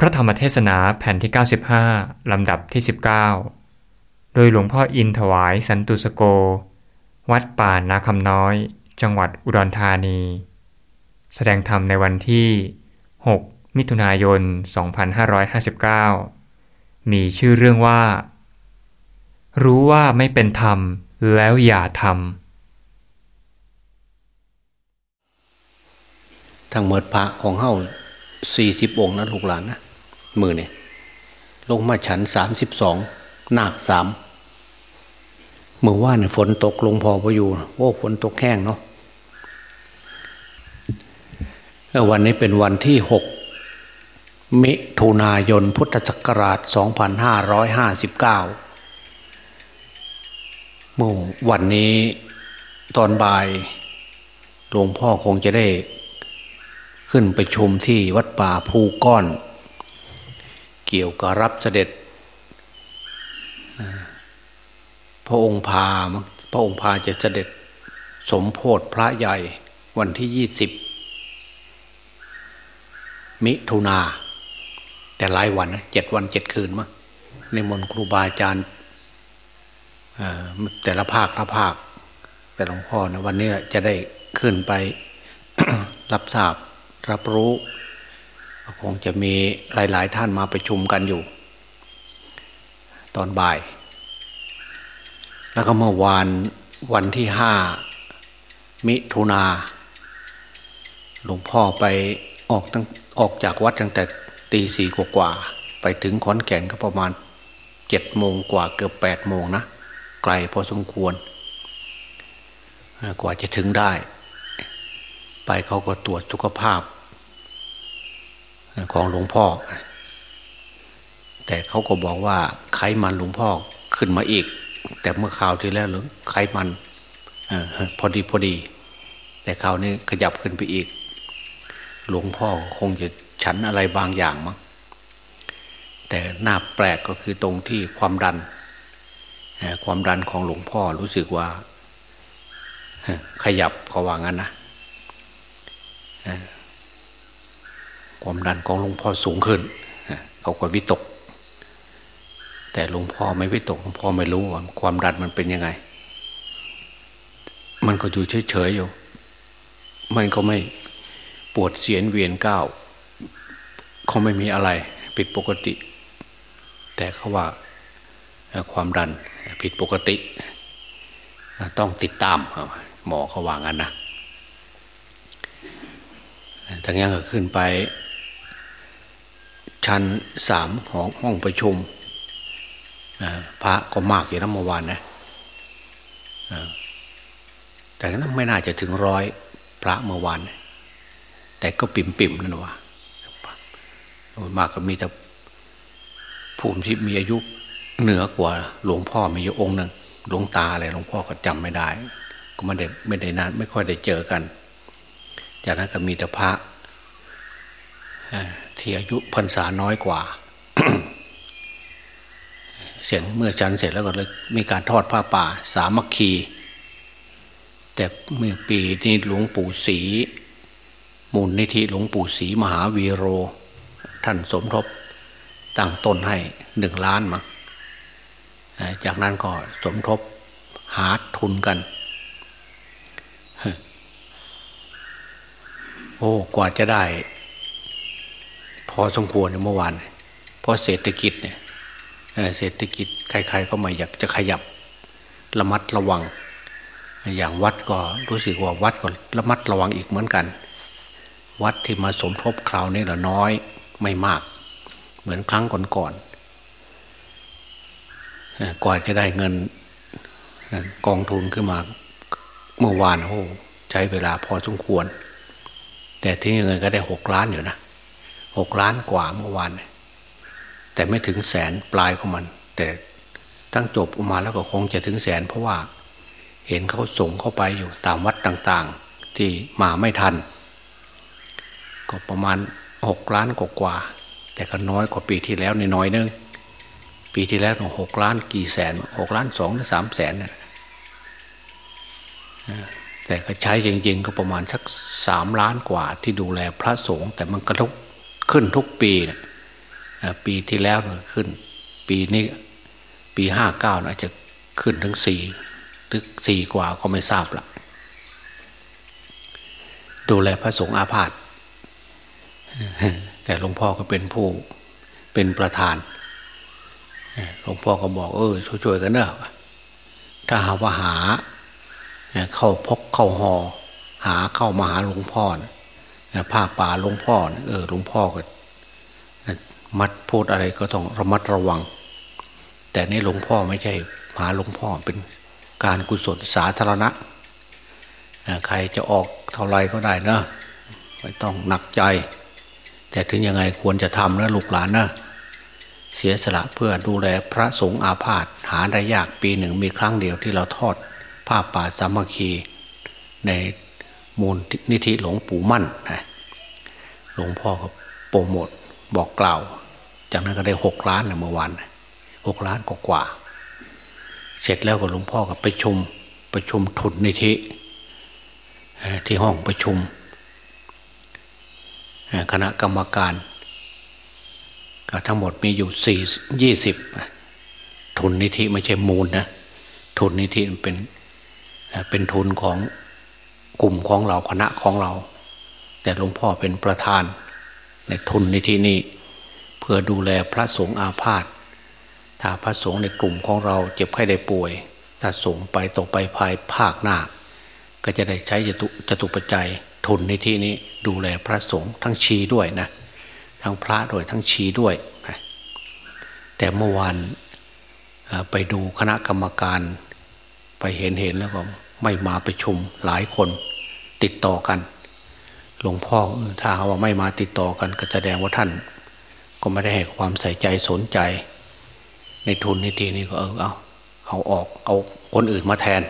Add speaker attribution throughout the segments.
Speaker 1: พระธรรมเทศนาแผ่นที่ 95 ลำดับที่ 19 โดยหลวงพ่ออินถวายสันตุสโก วัดป่านาคำน้อย จังหวัดอุดรธานี แสดงธรรมในวันที่ 6 มิถุนายน 2559 มีชื่อเรื่องว่า รู้ว่าไม่เป็นธรรมแล้วอย่าทำ
Speaker 2: ทั้งหมดพระของเฮาสี่สิบองค์นะลูกหลานนะ มือเนี่ยลงมาฉันสามสิบสองนาคสามเมื่อว่าเนี่ยฝนตกลงพอพออยู่โอ้ฝนตกแห้งเนาะวันนี้เป็นวันที่หกมิถุนายนพุทธศักราชสองพันห้าร้อยห้าสิบเก้าเมื่อวันนี้ตอนบ่ายหลวงพ่อคงจะได้ ขึ้นไปชมที่วัดป่าภูก้อน เกี่ยวกับรับเสด็จ พระองค์พาพระองค์พาจะเสด็จสมโพธิพระใหญ่วันที่ยี่สิบมิถุนา แต่หลายวันนะเจ็ดวันเจ็ดคืนมั้งในมนครูบาอาจารย์แต่ละภาคละภาค แต่หลวงพ่อนะวันนี้จะได้ขึ้นไปรับทราบรับรู้ คงจะมีหลาย ๆ ท่านมาประชุมกันอยู่ ตอนบ่าย แล้วก็เมื่อวานวันที่ห้ามิถุนาหลวงพ่อไปออกตั้งออกจากวัดตั้งแต่ตีสี่กว่าไปถึงขอนแก่นก็ประมาณเจ็ดโมงกว่าเกือบแปดโมงนะ ไกลพอสมควร กว่าจะถึงได้ ไปเขาก็ตรวจสุขภาพ ของหลวงพ่อ แต่เขาก็บอกว่าไขมันหลวงพ่อขึ้นมาอีก แต่เมื่อข่าวที่แล้วหรือไขมันอพอดีพอดี แต่ข่าวนี้ขยับขึ้นไปอีก หลวงพ่อคงจะฉันอะไรบางอย่างมั้งแต่หน้าแปลกก็คือตรงที่ความดัน ความดันของหลวงพ่อรู้สึกว่า ขยับเขาว่างั้นนะ ความดันของหลวงพ่อสูงขึ้นเขาก็วิตก แต่หลวงพ่อไม่วิตกหลวงพ่อไม่รู้ว่าความดันมันเป็นยังไง มันก็อยู่เฉยๆอยู่ มันก็ไม่ปวดเสียนเวียนก้าวเขาไม่มีอะไรผิดปกติ แต่เขาว่าความดันผิดปกติ ต้องติดตามหมอเขาว่างั้นนะทั้งนี้ก็ขึ้นไป ชั้นสามของห้องประชุมพระก็มากอยู่นะเมื่อวานนะแต่นั้นไม่น่าจะถึงร้อยพระเมื่อวานแต่ก็ปิ่มปิ่มนั่นวะมากก็มีแต่ภูมิที่มีอายุเหนือกว่าหลวงพ่อมีอยู่องค์หนึ่งหลวงตาอะไรหลวงพ่อก็จำไม่ได้ ก็ไม่ได้ไม่ได้นานไม่ค่อยได้เจอกัน จากนั้นก็มีแต่พระ ที่อายุพรรษาน้อยกว่า เสร็จเมื่อฉันเสร็จแล้วก็เลยมีการทอดผ้าป่า สามัคคี แต่เมื่อปีนี้หลวงปู่ศรีมูลนิธิหลวงปู่ศรีมหาวีโร ท่านสมทบตั้งต้นให้หนึ่งล้านมั้งจากนั้นก็สมทบหาทุนกัน โอ้ กว่าจะได้ อสมควรเมื่อวานเพราะเศรษฐกิจเนี่ยเศรษฐกิจใครๆก็ไม่อยากจะขยับระมัดระวัง อย่างวัดก็รู้สึกว่าวัดก็ระมัดระวังอีกเหมือนกัน วัดที่มาสมทบคราวนี้ละน้อยไม่มาก เหมือนครั้งก่อนๆกว่าจะได้เงินกองทุนขึ้นมาเมื่อวานโอ้ใช้เวลาพอสมควร แต่ที่เงินก็ได้หกล้านอยู่นะ หกล้านกว่าเมื่อวานแต่ไม่ถึงแสนปลายของมัน แต่ตั้งจบออกมาแล้วก็คงจะถึงแสน เพราะว่าเห็นเขาส่งเข้าไปอยู่ตามวัดต่างๆ ที่มาไม่ทัน ก็ประมาณหกล้านกว่าแต่ก็น้อยกว่าปีที่แล้วในน้อยนึงปีที่แล้วหกล้านกี่แสนหกล้านสองหรือสามแสนแต่ก็ใช้จริงๆก็ประมาณสักสามล้านกว่าที่ดูแลพระสงฆ์แต่มันกระทุก ขึ้นทุกปีนะปีที่แล้วขึ้น ปีนี้ปีห้าเก้าอาจจะขึ้นถึงสี่ถึงสี่กว่าก็ไม่ทราบละดูแลพระสงฆ์อาพาธแต่หลวงพ่อก็เป็นผู้เป็นประธานหลวงพ่อก็บอกเออช่วยๆกันเนอะถ้าหาว่าหาเข้าพกเข้าหอ หาเข้ามาหาหลวงพ่อ ผ้าป่าหลวงพ่อเออหลวงพ่อก็มัดพูดอะไรก็ต้องระมัดระวัง แต่นี่หลวงพ่อไม่ใช่หาหลวงพ่อเป็นการกุศลสาธารณะใครจะออกเท่าไรก็ได้นะไม่ต้องหนักใจ แต่ถึงยังไงควรจะทำนะลูกหลานนะเสียสละเพื่อดูแลพระสงฆ์อาพาธหาได้ยากปีหนึ่งมีครั้งเดียวที่เราทอดผ้าป่าสามัคคีใน มูลนิธิหลวงปู่มั่นนะหลวงพ่อก็โปรโมทบอกกล่าว จากนั้นก็ได้หกล้านนะเมื่อวานหกล้านกว่าเสร็จแล้วก็หลวงพ่อก็ไปชุมประชุมทุนนิธิที่ห้องประชุม คณะกรรมการก็ทั้งหมดมีอยู่สี่ยี่สิบทุนนิธิไม่ใช่มูลนะทุนนิธิเป็นเป็นทุนของ กลุ่มของเราคณะของเรา แต่หลวงพ่อเป็นประธาน ในทุนในิธินี้เพื่อดูแลพระสงฆ์อาพาธถ้าพระสงฆ์ในกลุ่มของเราเจ็บไข้ได้ป่วย ถ้าสงไปตกไปภายภาคหน้า ก็จะได้ใช้จตุจตุปัจจัยทุนในิธินี้ดูแลพระสงฆ์ทั้งชีด้วยนะ ทั้งพระด้วยทั้งชีด้วยแต่เมื่อวานไปดูคณะกรรมการไปเห็นเห็นแล้วก็ ไม่มาไปชุมหลายคนติดต่อกัน หลวงพ่อถ้าว่าไม่มาติดต่อกันก็แสดงว่าท่าน ก็ไม่ได้ให้ความใส่ใจสนใจ ในทุนในทีนี้ก็เออเอาเอาออกเอาคนอื่นมาแทน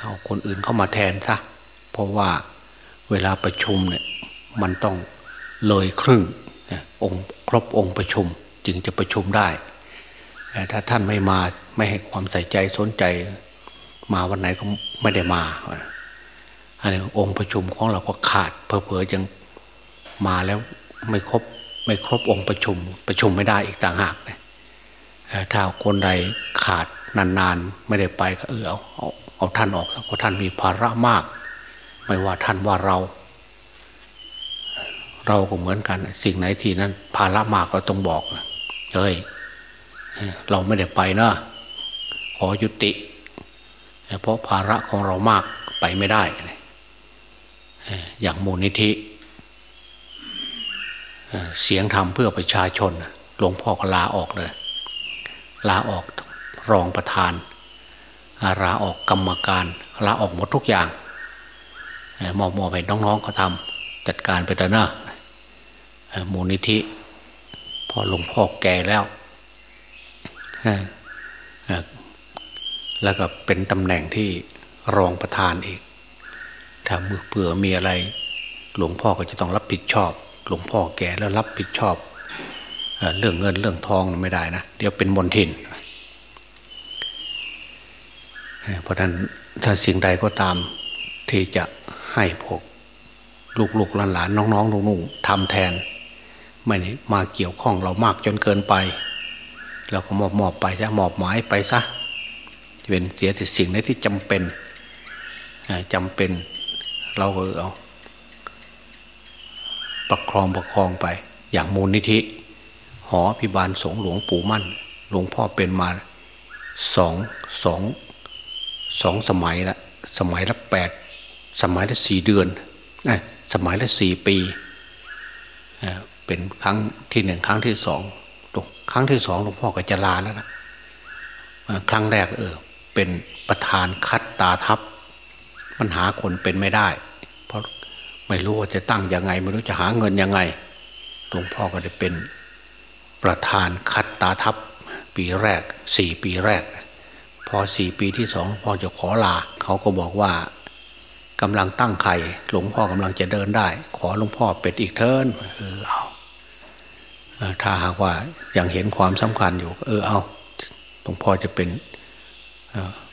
Speaker 2: เอาคนอื่นเข้ามาแทนซะเพราะว่าเวลาประชุมเนี่ยมันต้องเลยครึ่งองค์ครบองค์ประชุมจึงจะประชุมได้ ถ้าท่านไม่มาไม่ให้ความใส่ใจสนใจ มาวันไหนก็ไม่ได้มาอันนี้องค์ประชุมของเราก็ขาดเพอเพอยังมาแล้วไม่ครบไม่ครบองค์ประชุมประชุมไม่ได้อีกต่างหากนะถ้าคนใดขาดนานๆ ไม่ได้ไปก็เออเอาเอาเอาท่านออกเพราะท่านมีภาระมาก ไม่ว่าท่านว่าเรา เราก็เหมือนกัน สิ่งไหนที่นั้น ภาระมากเราต้องบอกเฮ้ยเราไม่ได้ไปนะขอยุติ เพราะภาระของเรามากไปไม่ได้ อย่างมูลนิธิเสียงธรรมเพื่อประชาชนหลวงพ่อก็ลาออกเลยลาออกรองประธานลาออกกรรมการลาออกหมดทุกอย่างมอบมอบให้น้องๆเขาทำจัดการไปแล้วนะมูลนิธิพอหลวงพ่อแก่แล้ว แล้วก็เป็นตำแหน่งที่รองประธานอีก ถ้ามือเผื่อมีอะไร หลวงพ่อก็จะต้องรับผิดชอบ หลวงพ่อแก่แล้วรับผิดชอบเรื่องเงินเรื่องทองไม่ได้นะ เดี๋ยวเป็นมนทินเพราะนั้นถ้าสิ่งใดก็ตามที่จะให้พวกลูกๆหลานๆน้องๆนุ่งๆทำแทน ไม่มาเกี่ยวข้องเรามากจนเกินไป เราก็มอบมอบไปซะมอบหมายไปซะ เป็นเสียแต่สิ่งในที่จำเป็นจำเป็นเราก็เอาประคองประคองไป อย่างมูลนิธิ หอพิบาลสงหลวงปู่มั่น หลวงพ่อเป็นมาสองสองสองสมัยละสมัยละแปดสมัยละสี่เดือนสมัยละสี่ปีเป็นครั้งที่หนึ่งครั้งที่สองครั้งที่สองหลวงพ่อก็จะลาแล้วนะครั้งแรกเออ เป็นประธานคัดตาทับมันหาคนเป็นไม่ได้ เพราะไม่รู้ว่าจะตั้งยังไง ไม่รู้จะหาเงินยังไงหลวงพ่อก็จะเป็นประธานคัดตาทับปีแรกสี่ปีแรก พอสี่ปีที่สองพ่อจะขอลา เขาก็บอกว่ากำลังตั้งไข่หลวงพ่อกำลังจะเดินได้ ขอหลวงพ่อเป็นอีกเทินเออเอาถ้าหากว่ายังเห็นความสำคัญอยู่ เออเอาหลวงพ่อจะเป็น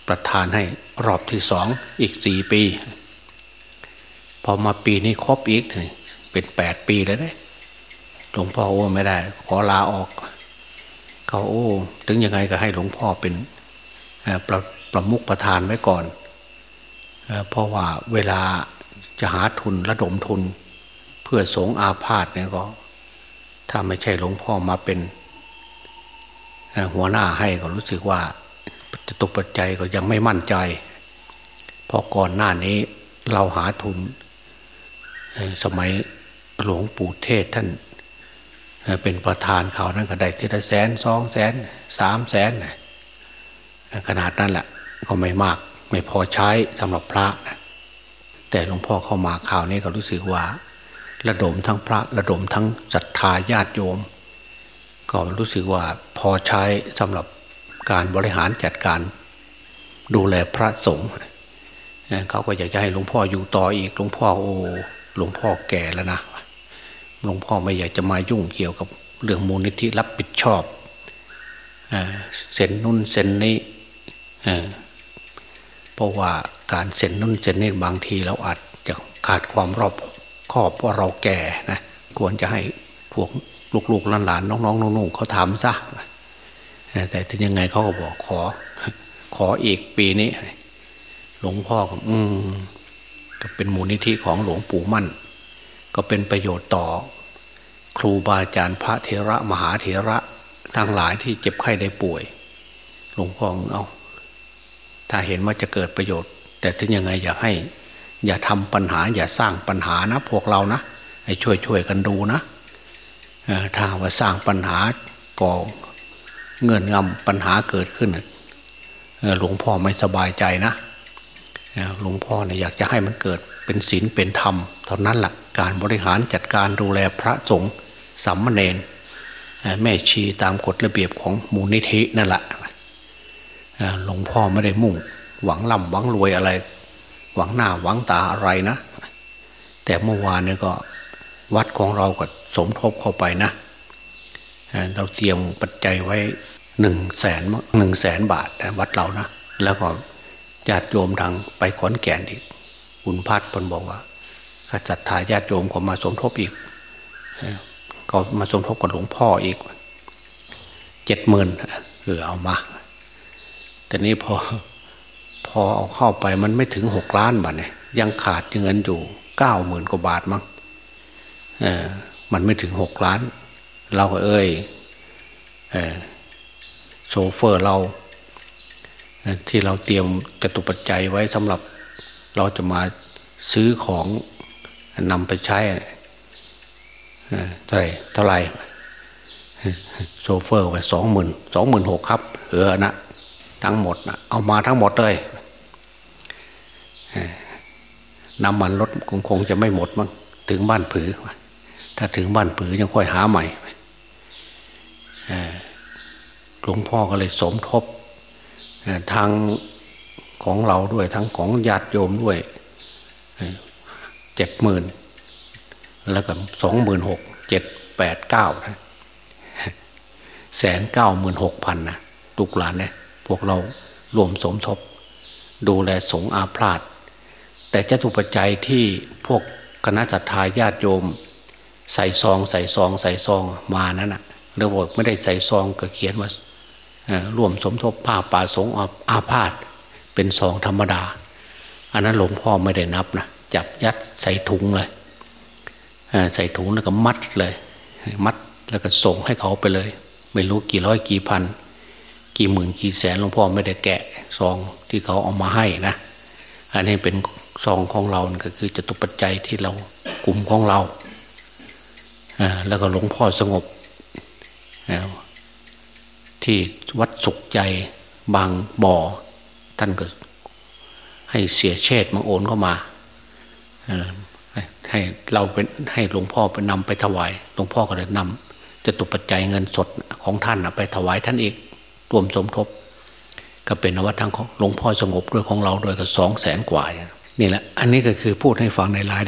Speaker 2: ประธานให้รอบที่สองอีกสี่ปี พอมาปีนี้ครบอีกเป็นแปดปีแล้วเนี่ยหหลวงพ่อโอ้ไม่ได้ ขอลาออก เขาโอ้ ถึงยังไงก็ให้หลวงพ่อเป็นประประมุขประธานไว้ก่อนเพราะว่าเวลาจะหาทุนระดมทุน เพื่อสงอาพาธเนี่ยก็ ถ้าไม่ใช่หลวงพ่อมาเป็นหัวหน้าให้ก็รู้สึกว่า จะตกปัจจัยก็ยังไม่มั่นใจ เพราะก่อนหน้านี้เราหาทุน สมัยหลวงปู่เทศท่าน เป็นประธานเขานั่นก็ได้ทีละแสนสองแสนสามแสนขนาดนั้นแหละก็ไม่มากไม่พอใช้สำหรับพระนะแต่หลวงพ่อเข้ามาข่าวนี้ก็รู้สึกว่า ระดมทั้งพระระดมทั้งศรัทธาญาติโยม ก็รู้สึกว่าพอใช้สำหรับ การบริหารจัดการ ดูแลพระสงฆ์เขาก็อยากจะให้หลวงพ่ออยู่ต่ออีกหลวงพ่อโอ้หลวงพ่อแก่แล้วนะหลวงพ่อไม่อยากจะมายุ่งเกี่ยวกับเรื่องมูลนิธิรับผิดชอบเซ็นนุ่นเซ็นนี้เพราะว่าการเซ็นนุ่นเซ็นนี่บางทีเราอาจจะขาดความรอบคอบเพราะเราแก่นะควรจะให้พวกลูกๆหลานๆน้องๆนุ่งๆเขาทำซะ แต่ถึงยังไงเขาก็บอกขอ ขออีกปีนี้ หลวงพ่อก็อืมก็เป็นมูลนิธิของหลวงปู่มั่น ก็เป็นประโยชน์ต่อ ครูบาอาจารย์พระเถระมหาเถระทั้งหลายที่เจ็บไข้ได้ป่วย หลวงพ่อเอาถ้าเห็นว่าจะเกิดประโยชน์ แต่ถึงยังไงอย่าให้ อย่าทำปัญหา อย่าสร้างปัญหานะพวกเรานะให้ช่วยช่วยกันดูนะถ้าว่าสร้างปัญหาก่อ เงินงำปัญหาเกิดขึ้นหลวงพ่อไม่สบายใจนะหลวงพ่อเนี่ยอยากจะให้มันเกิดเป็นศีลเป็นธรรมเท่านั้นแหละการบริหารจัดการดูแลพระสงฆ์สัมมเนนแม่ชีตามกฎระเบียบของมูลนิธินั่นแหละหลวงพ่อไม่ได้มุ่ง หวังล่ำหวังรวยอะไร หวังหน้าหวังตาอะไรนะ แต่เมื่อวานเนี่ยก็วัดของเราก็สมทบเข้าไปนะ เราเตรียมปัจจัยไว้หนึ่งแสนหนึ่งแสนบาทวัดเรานะแล้วก็ญาติโยมทางไปขอนแก่นอีกคุณพัดพนบอกว่าข้าจัดทายาติโยมก็มาสมทบอีกก็มาสมทบกับหลวงพ่ออีกเจ็ดหมื่นคือเอามา แต่นี้พอพอเอาเข้าไปมันไม่ถึงหกล้านบาทเนี่ยยังขาดเงินอยู่เก้าหมื่นกว่าบาทมั้งเออมันไม่ถึงหกล้าน เราก็เอ้ยโซเฟอร์เรา ที่เราเตรียมจตุปัจจัยไว้สำหรับเราจะมาซื้อของนำไปใช้เท่าไรเท่าไรโซเฟอร์ไปสองหมื่นสองหมื่นหกครับเออนะทั้งหมดนะเอามาทั้งหมดเลยน้ำมันรถคงคงจะไม่หมดมั้งถึงบ้านผือ ถ้าถึงบ้านผือยังค่อยหาใหม่ หลวงพ่อก็เลยสมทบทางของเราด้วยทั้งของญาติโยมด้วยเจ็ดหมื่นแล้วก็สองหมื่นหกเจ็ดแปดเก้าแสนเก้าหมื่นหกพันนะตุกหลานเนี่ยพวกเรารวมสมทบ ดูแลสงอาพลาด แต่จะถูกปัจจัยที่พวกคณะจัตตาญาติโยม ใส่ซอง ใส่ซอง ใส่ซองมานั้นนะ เรื่องไม่ได้ใส่ซองก็เขียนว่าร่วมสมทบผ้าป่าสงอาพาธเป็นซองธรรมดา อันนั้นหลวงพ่อไม่ได้นับนะจับยัดใส่ถุงเลยใส่ถุงแล้วก็มัดเลย มัดแล้วก็ส่งให้เขาไปเลย ไม่รู้กี่ร้อยกี่พัน กี่หมื่นกี่แสนหลวงพ่อไม่ได้แกะซองที่เขาเอามาให้นะ อันนี้เป็นซองของเราก็คือจตุปัจจัยที่เรากลุ่มของเราแล้วก็หลวงพ่อสงบ ที่วัดสุขใจบางบ่อ ท่านก็ให้เสียเชษมาโอนเข้ามาให้เราเป็นให้หลวงพ่อไปนำไปถวายหลวงพ่อก็เลยนำจะตุปัจจัยเงินสดของท่านไปถวายท่านอีกรวมสมทบ ก็เป็นนวัตทางของหลวงพ่อสงบด้วยของเราโดยก็สองแสนกว่านี่แหละ อันนี้ก็คือพูดให้ฟังในราย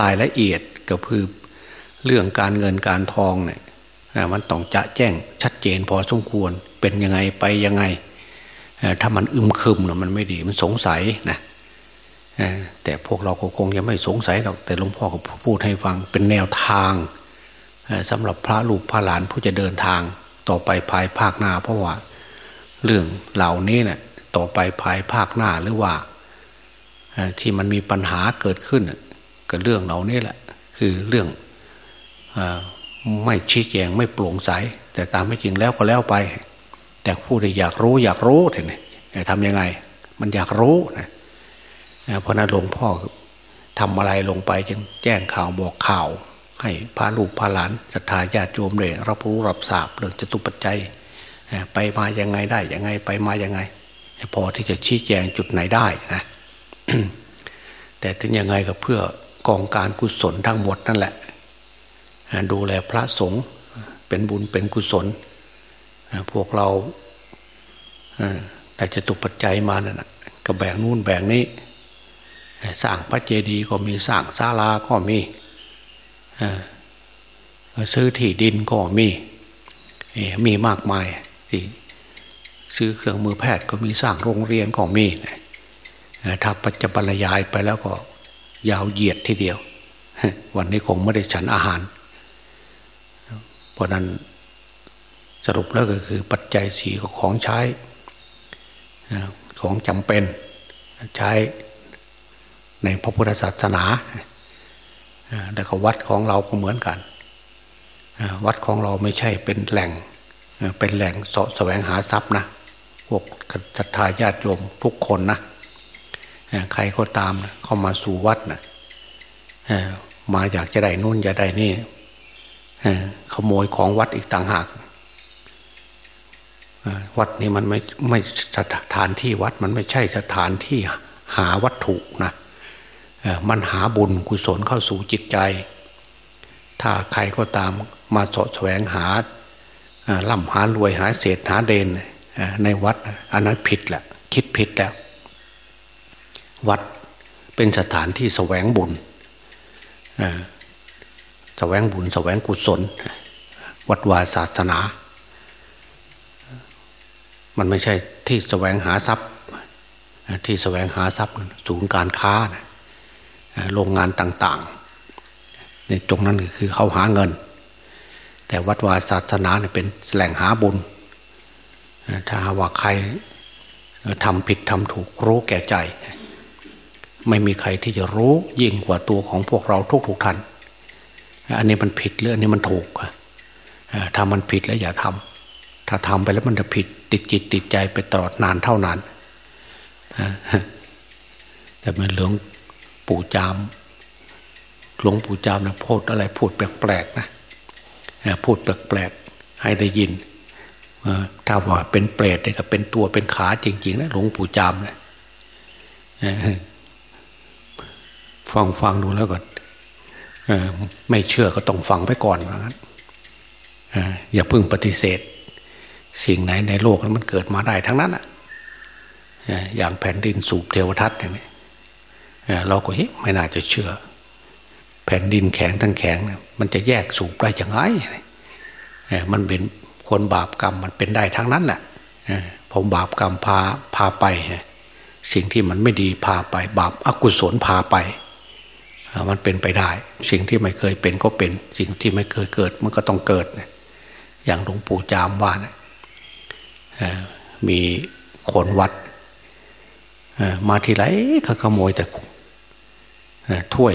Speaker 2: รายละเอียดก็คือเรื่องการเงินการทองเนี่ย มันต้องจะแจ้งชัดเจนพอสมควรเป็นยังไงไปยังไง ถ้ามันอึมครึมนะมันไม่ดีมันสงสัยนะแต่พวกเราคงยังไม่สงสัยหรอกแต่หลวงพ่อก็พูดให้ฟังเป็นแนวทางสำหรับพระลูกพระหลานผู้จะเดินทางต่อไปภายภาคหน้า เพราะว่าเรื่องเหล่านี้เนะี่ยต่อไปภายภาคหน้าหรือว่าที่มันมีปัญหาเกิดขึ้นกับเรื่องเหล่านี้แหละ คือเรื่องอ ไม่ชี้แจงไม่โปร่งใส แต่ตามไม่จริงแล้วก็แล้วไป แต่ผู้ที่อยากรู้อยากรู้เห็นไหมทำยังไง มันอยากรู้นะเพราะนั้นหลวงพ่อทำอะไรลงไปจึงแจ้งข่าวบอกข่าว ให้พาลูกพาหลานศรัทธาญาติโยมเลยรับรู้รับทราบเรื่องจตุปัจจัยไปมายังไงได้ยังไงไปมายังไง พอที่จะชี้แจงจุดไหนได้นะแต่ถึงยังไงก็เพื่อกองการกุศลทั้งหมดนั่นแหละ ดูแลพระสงฆ์เป็นบุญเป็นกุศล พวกเราแต่จะตุปัจจัยมานั่นก็แบ่งนู่นแบ่งนี้สร้างพระเจดีย์ก็มีสร้างศาลาก็มีซื้อที่ดินก็มีมีมากมายที่ซื้อเครื่องมือแพทย์ก็มีสร้างโรงเรียนก็มีถ้าปัจจุบันยายไปแล้วก็ยาวเหยียดทีเดียว วันนี้คงไม่ได้ฉันอาหาร เพราะนั้นสรุปแล้วก็คือปัจจัยสีของใช้ของจำเป็นใช้ในพระพุทธศาสนาแต่ก็วัดของเราก็เหมือนกัน วัดของเราไม่ใช่เป็นแหล่งเป็นแหล่งสะแสวงหาทรัพย์นะพวกศรัทธาญาติโยมทุกคนนะใครก็ตามเข้ามาสู่วัดนะมาอยากจะได้นู่นอยากได้นี่ ขโมยของวัดอีกต่างหากวัดนี้มันไม่ไม่สถานที่วัดมันไม่ใช่สถานที่หาวัตถุนะมันหาบุญกุศลเข้าสู่จิตใจ ถ้าใครก็ตามมาสดแสวงหาล่ำหารวยหาเศษหาเดนในวัดอันนั้นผิดแหละคิดผิดแล้ว วัดเป็นสถานที่แสวงบุญแสวงบุญแสวงกุศล วัดวาศาสนา มันไม่ใช่ที่แสวงหาทรัพย์ ที่แสวงหาทรัพย์ศูนย์การค้าโรงงานต่างๆในตรงนั้นคือเขาหาเงิน แต่วัดวาศาสนาเป็นแหล่งหาบุญ ถ้าว่าใครทำผิดทำถูกรู้แก่ใจ ไม่มีใครที่จะรู้ยิ่งกว่าตัวของพวกเราทุกทุกท่านอันนี้มันผิดหรืออันนี้มันถูก ถ้ามันผิดแล้วอย่าทำถ้าทำไปแล้วมันจะผิด ติดจิตติดใจไปตลอดนานเท่านานแต่มันหลวงปู่จามหลวงปู่จามนะพูดอะไรพูดแปลกๆนะพูดแปลกๆให้ได้ยินถ้าว่าเป็นเปรตเนี่ยก็เป็นตัวเป็นขาจริงๆนะหลวงปู่จามนะฟังฟังดูแล้วก็ไม่เชื่อก็ต้องฟังไปก่อนว่างั้น อย่าพึ่งปฏิเสธ สิ่งไหนในโลกนั้นมันเกิดมาได้ทั้งนั้นอะอย่างแผ่นดินสูบเทวทัศน์อย่างนี้เราก็เฮ้ยไม่น่าจะเชื่อ แผ่นดินแข็งทั้งแข็ง มันจะแยกสูบได้อย่างไรมันเป็นคนบาปกรรมมันเป็นได้ทั้งนั้นแหละผมบาปกรรมพาพาไป สิ่งที่มันไม่ดีพาไป บาปอกุศลพาไป มันเป็นไปได้ สิ่งที่ไม่เคยเป็นก็เป็น สิ่งที่ไม่เคยเกิดมันก็ต้องเกิด อย่างหลวงปู่จามว่านะมีคนวัดมาทีไรเขาขโมยแต่ถ้วย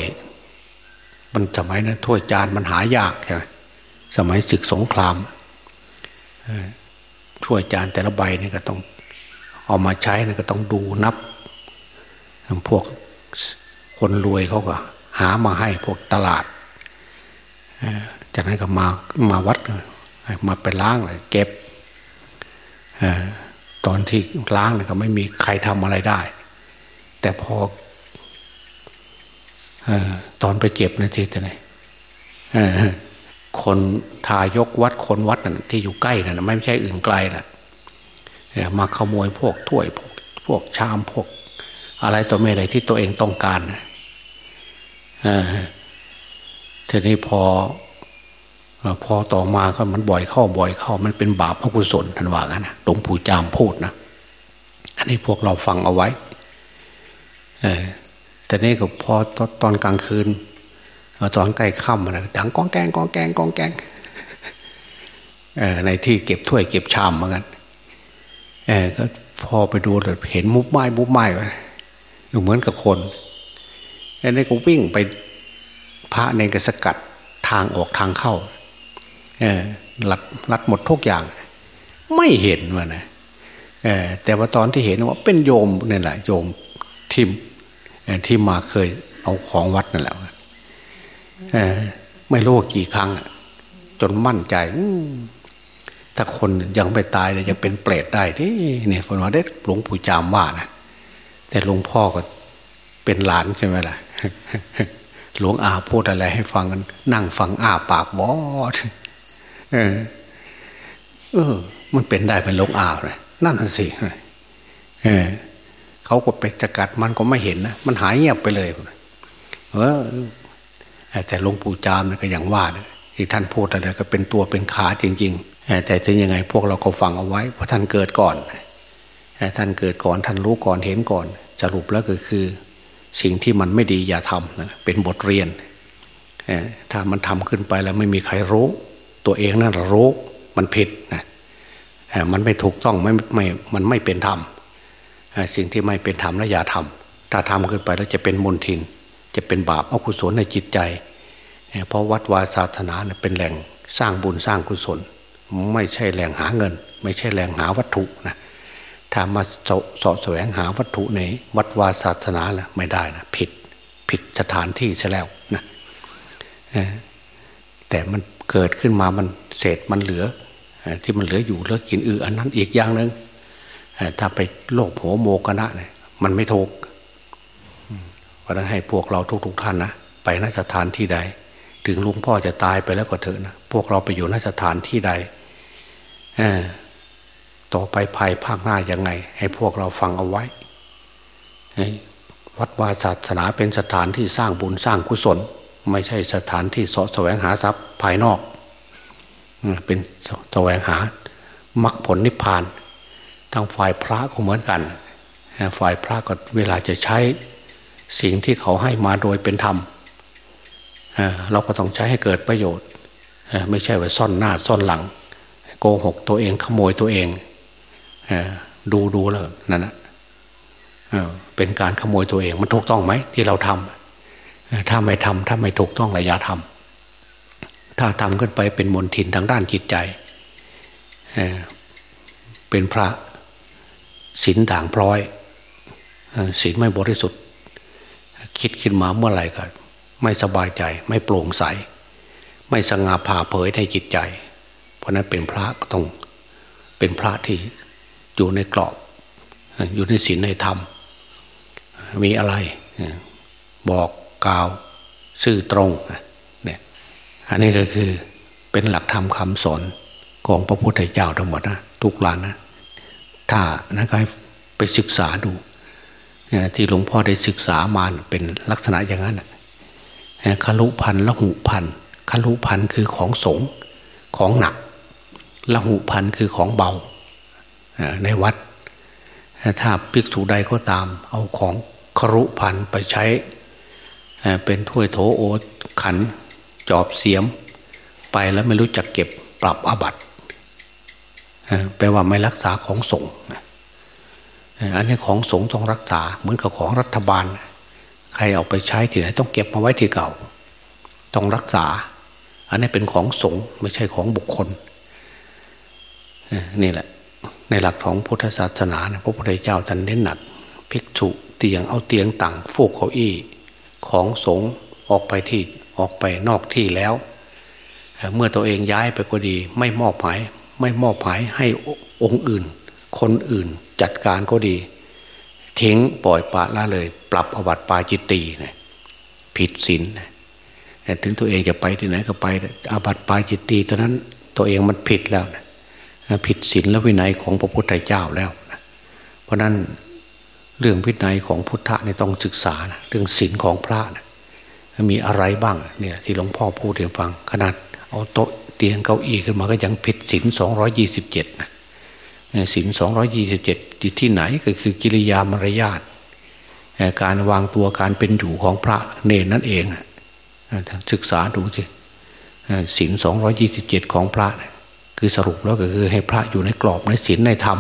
Speaker 2: มันสมัยนะั้นถ้วยจานมันหายากใช่ไหมสมัยศึกสงครามถ้วยจานแต่ละใบนี่ก็ต้องเอามาใช้นี่ก็ต้องดูนับ พวกคนรวยเขาก็ หามาให้พวกตลาดจากนั้นก็มามาวัด มาไปล้างเลยเก็บตอนที่ล้างเนี่ยก็ไม่มีใครทำอะไรได้ แต่พอตอนไปเจ็บนะทีแต่ไหนคนทายกวัดคนวัดนั่นที่อยู่ใกล้นั่นไม่ใช่อื่นไกลน่ะมาขโมยพวกถ้วยพวกพวกชามพวก อะไรตัวเมื่อไรที่ตัวเองต้องการทีนี้พอ พอต่อมาก็มันบ่อยเข้าบ่อยเข้า มันเป็นบาปอกุศลทันว่ากันนะหลวงปู่จามพูดนะอันนี้พวกเราฟังเอาไว้แต่นี่ก็พอตอนกลางคืนตอนใกล้ค่ำนะดังก้องแกงก้องแกงก้องแกงในที่เก็บถ้วยเก็บชามเหมือนกันก็พอไปดูเห็นมุบไม้มุบไม้ไปเหมือนกับคนอันนี้ก็วิ่งไปพระในกระสกัดทางออกทางเข้า เออลัดลัดหมดทุกอย่าง ไม่เห็นว่านะแต่ว่าตอนที่เห็นว่าเป็นโยมนี่แหละโยมที่ที่มาเคยเอาของวัดนั่นแหละไม่รู้กี่ครั้งจนมั่นใจถ้าคนยังไม่ตายเลยยังเป็นเปรตได้ที่เนี่ยคนว่าได้หลวงปู่จามว่านะแต่หลวงพ่อก็เป็นหลานใช่ไหมล่ะหลวงอาพูดอะไรให้ฟังกันนั่งฟังอาปากวอด เออเออ มันเป็นได้เป็นหลงอาวเลยนั่นสิเออเขาก็ไปจะกัดมันก็ไม่เห็นนะมันหายเงียบไปเลยเออแต่หลวงปู่จามก็อย่างว่าที่ท่านพูดอะไรก็เป็นตัวเป็นขาจริง ๆ แต่ถึงยังไงพวกเราก็ฟังเอาไว้ เพราะท่านเกิดก่อนท่านเกิดก่อนท่านรู้ก่อนเห็นก่อน สรุปแล้วก็คือ สิ่งที่มันไม่ดีอย่าทำนะเป็นบทเรียนถ้ามันทำขึ้นไปแล้วไม่มีใครรู้ ตัวเองนั่นรู้มันผิดนะมันไม่ถูกต้องไม่ไม่มันไม่เป็นธรรมสิ่งที่ไม่เป็นธรรมแล้วอย่าทำถ้าทำขึ้นไปแล้วจะเป็นมลทิน จะเป็นบาปอกุศลในจิตใจ เพราะวัดวาศาสนาเป็นแหล่งสร้างบุญสร้างกุศล ไม่ใช่แหล่งหาเงิน ไม่ใช่แหล่งหาวัตถุนะถ้ามาสาะแสวงหาวัตถุในวัดวาศาสนาละไม่ได้นะผิดผิดสถานที่ใช่แล้วนะแต่มัน เกิดขึ้นมามันเศษมันเหลือ ที่มันเหลืออยู่เหลือกินอืออันนั้นอีกอย่างหนึ่งถ้าไปโลกโหโมกนะเนี่ยมันไม่ถูกเพราะนั้นให้พวกเราทุกๆท่านนะไปนสถานที่ใด ถึงลุงพ่อจะตายไปแล้วก็เถอะนะพวกเราไปอยู่นสถานที่ใดต่อไปภายภาคหน้ายังไง ให้พวกเราฟังเอาไว้วัดวาศาสนาเป็นสถานที่สร้างบุญสร้างกุศล ไม่ใช่สถานที่สแสวงหาทรัพย์ภายนอก เป็นแสวงหามรรคผลนิพพานทางฝ่ายพระก็เหมือนกัน ฝ่ายพระก็เวลาจะใช้สิ่งที่เขาให้มาโดยเป็นธรรมเราก็ต้องใช้ให้เกิดประโยชน์ ไม่ใช่ว่าซ่อนหน้าซ่อนหลัง โกหกตัวเองขโมยตัวเอง ดูดูแล้วนั่นนะเป็นการขโมยตัวเองมันถูกต้องไหมที่เราทำ ถ้าไม่ทำถ้าไม่ถูกต้องระยะทำถ้าทำขึ้นไปเป็นมลทินทางด้านจิตใจเป็นพระศีลด่างพร้อยศีลไม่บริสุทธิ์ คิดขึ้นมาเมื่อไหร่ก็ไม่สบายใจ ไม่โปร่งใส ไม่สง่าผ่าเผยในจิตใจ เพราะนั้นเป็นพระก็ต้องเป็นพระที่อยู่ในกรอบ อยู่ในศีลในธรรม มีอะไรบอก กล่าวซื่อตรงเนี่ยอันนี้ก็คือเป็นหลักธรรมคำสอนของพระพุทธเจ้าทั้งหมดนะทุกหลานนะถ้านะก็ให้ไปศึกษาดูที่หลวงพ่อได้ศึกษามาเป็นลักษณะอย่างนั้นคลุพันละหุพันคลุพันคือของสงของหนักละหุพันคือของเบาในวัด ถ้าภิกษุใดก็ตาม เอาของครุพันไปใช้ เป็นถ้วยโถโอขันจอบเสียม ไปแล้วไม่รู้จักเก็บปรับอบัตแปลว่าไม่รักษาของสงฆ์อันนี้ของสงฆ์ต้องรักษาเหมือนกับของรัฐบาล ใครเอาไปใช้ที่ไหนต้องเก็บมาไว้ที่เก่า ต้องรักษา อันนี้เป็นของสงฆ์ไม่ใช่ของบุคคลนี่แหละ ในหลักของพุทธศาสนาพระพุทธเจ้าท่านเน้นหนัก ภิกษุเตียงเอาเตียงต่างฟูกเก้าอี้ ของสงออกไปที่ออกไปนอกที่แล้ว เมื่อตัวเองย้ายไปก็ดี ไม่มอบหมายไม่มอบหมายให้องค์อื่น คนอื่นจัดการก็ดี ทิ้งปล่อยปละละเลย ปรับอวัตปาจิตตีนะผิดศีลถึงตัวเองจะไปที่ไหนก็ไปอาบัตปาจิตตีตอนนั้นตัวเองมันผิดแล้วนะผิดศีลและวินัยของพระพุทธเจ้าแล้วเพราะนั้น เรื่องวินัยของพุทธะเนี่ยต้องศึกษานะเรื่องศีลของพระนะมีอะไรบ้างเนี่ยที่หลวงพ่อพูดให้ฟัง ขนาดเอาโต๊ะเตียงเก้าอี้ขึ้นมาก็ยังผิดศีลสองร้อยี่สิบเจ็ดนะศีลสองร้อยี่สิบเจ็ดที่ไหนก็คือกิริยามารยาทการวางตัวการเป็นอยู่ของพระเนรนั่นเองศึกษาดูสิศีลสองยี่สิบเจ็ดของพระ คือสรุปแล้วก็คือให้พระอยู่ในกรอบในศีลในธรรม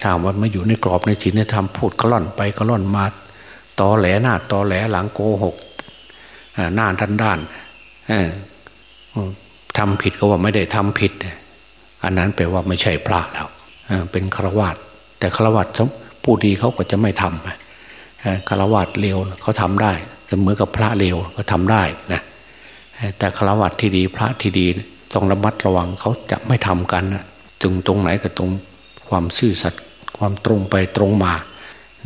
Speaker 2: ถ้าว่าไม่อยู่ในกรอบในศีลในธรรมพูดกล่อนไปกล่อนมาตอแหลหน้าตอแหลหลังโกหกหน้าด้านด้านทำผิดก็ว่าไม่ได้ทำผิด อันนั้นแปลว่าไม่ใช่พระแล้วเป็นฆราวาสแต่ฆราวาสผู้ดีเขาก็จะไม่ทำฆราวาสเลวเขาทำได้เหมือนกับพระเลวก็ทำได้นะแต่ฆราวาสที่ดีพระที่ดีต้องระมัดระวังเขาจะไม่ทำกันนะตรงตรงไหนก็ตรง ความซื่อสัตย์ความตรงไปตรงมา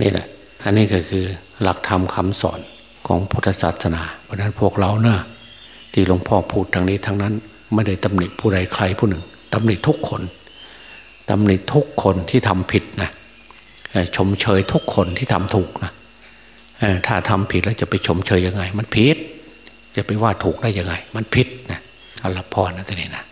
Speaker 2: นี่แหละ อันนี้ก็คือหลักธรรมคาสอนของพุทธศาสนา เพราะนั้นพวกเราเนะ่ะที่หลวงพ่อพูดทางนี้ทางนั้น ไม่ได้ตำหนิผู้ใดใครผู้หนึ่งตำหนิทุกคนตำหนิทุกคนที่ทำผิดนะชมเชยทุกคนที่ทำถูกนะถ้าทำผิดแล้วจะไปชมเชยยังไง มันผิด จะไปว่าถูกได้ยังไง มันผิดนะอรพรนะท่านนี่นะ